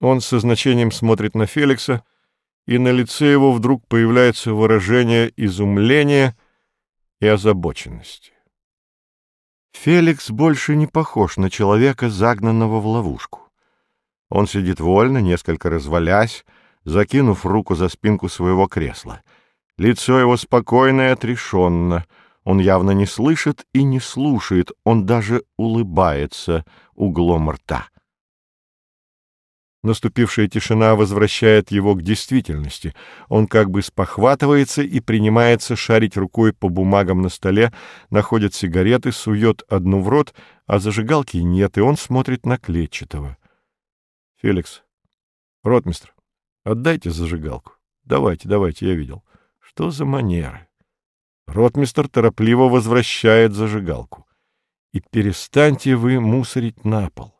Он со значением смотрит на Феликса, и на лице его вдруг появляется выражение изумления и озабоченности. Феликс больше не похож на человека, загнанного в ловушку. Он сидит вольно, несколько развалясь, закинув руку за спинку своего кресла. Лицо его спокойно и отрешенно. Он явно не слышит и не слушает, он даже улыбается углом рта. Наступившая тишина возвращает его к действительности. Он как бы спохватывается и принимается шарить рукой по бумагам на столе, находит сигареты, сует одну в рот, а зажигалки нет, и он смотрит на клетчатого. — Феликс, ротмистр, отдайте зажигалку. Давайте, давайте, я видел. Что за манеры? Ротмистр торопливо возвращает зажигалку. И перестаньте вы мусорить на пол.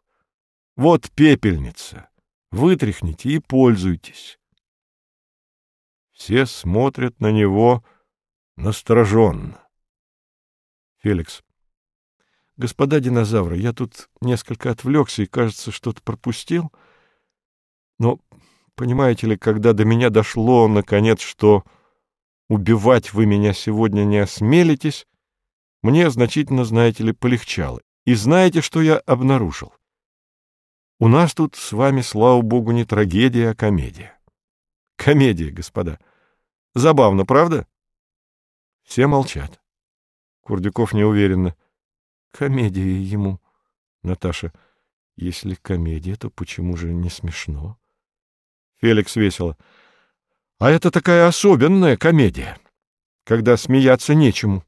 Вот пепельница. Вытряхните и пользуйтесь. Все смотрят на него настороженно. Феликс. Господа динозавры, я тут несколько отвлекся и, кажется, что-то пропустил. Но, понимаете ли, когда до меня дошло, наконец, что убивать вы меня сегодня не осмелитесь, мне значительно, знаете ли, полегчало. И знаете, что я обнаружил? У нас тут с вами, слава богу, не трагедия, а комедия. Комедия, господа. Забавно, правда? Все молчат. Курдюков неуверенно. Комедия ему. Наташа. Если комедия, то почему же не смешно? Феликс весело. А это такая особенная комедия, когда смеяться нечему,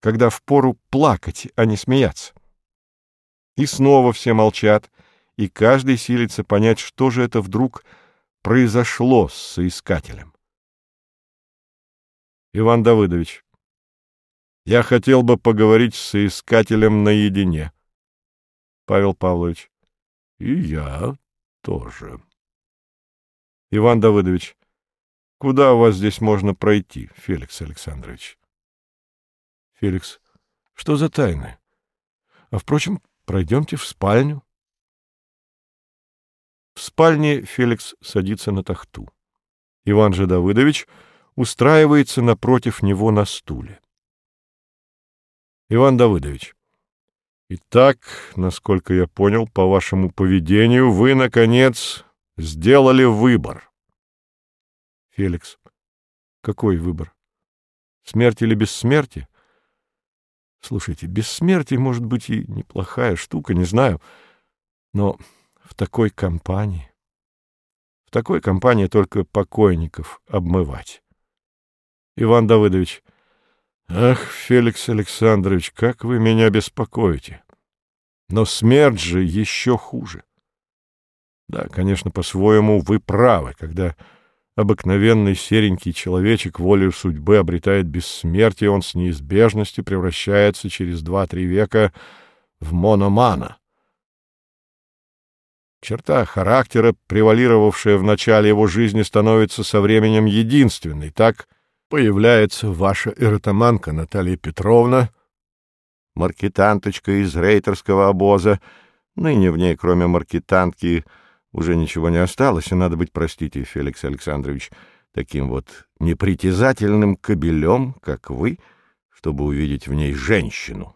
когда впору плакать, а не смеяться. И снова все молчат, и каждый силится понять, что же это вдруг произошло с соискателем. Иван Давыдович, я хотел бы поговорить с соискателем наедине. Павел Павлович, и я тоже. Иван Давыдович, куда у вас здесь можно пройти, Феликс Александрович? Феликс, что за тайны? А, впрочем, пройдемте в спальню. В спальне Феликс садится на тахту. Иван же Давыдович устраивается напротив него на стуле. Иван Давыдович, итак, насколько я понял, по вашему поведению, вы, наконец, сделали выбор. Феликс, какой выбор? Смерть или бессмертие? Слушайте, бессмертие может быть и неплохая штука, не знаю, но в такой компании. В такой компании только покойников обмывать. Иван Давыдович. Ах, Феликс Александрович, как вы меня беспокоите. Но смерть же еще хуже. Да, конечно, по-своему вы правы, когда обыкновенный серенький человечек волею судьбы обретает бессмертие, он с неизбежностью превращается через два-три века в мономана. Черта характера, превалировавшая в начале его жизни, становится со временем единственной. Так появляется ваша эротоманка Наталья Петровна, маркетанточка из рейтерского обоза. Ныне в ней, кроме маркетантки, уже ничего не осталось, и надо быть, простите, Феликс Александрович, таким вот непритязательным кобелем, как вы, чтобы увидеть в ней женщину.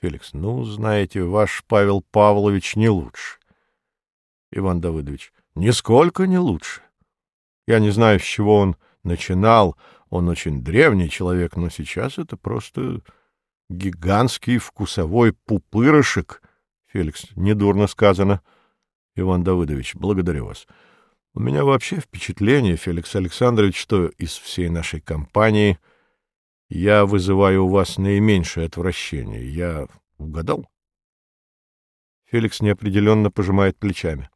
Феликс, ну, знаете, ваш Павел Павлович не лучше. Иван Давыдович. Нисколько не лучше. Я не знаю, с чего он начинал. Он очень древний человек, но сейчас это просто гигантский вкусовой пупырышек. Феликс, недурно сказано. Иван Давыдович, благодарю вас. У меня вообще впечатление, Феликс Александрович, что из всей нашей компании я вызываю у вас наименьшее отвращение. Я угадал? Феликс неопределенно пожимает плечами.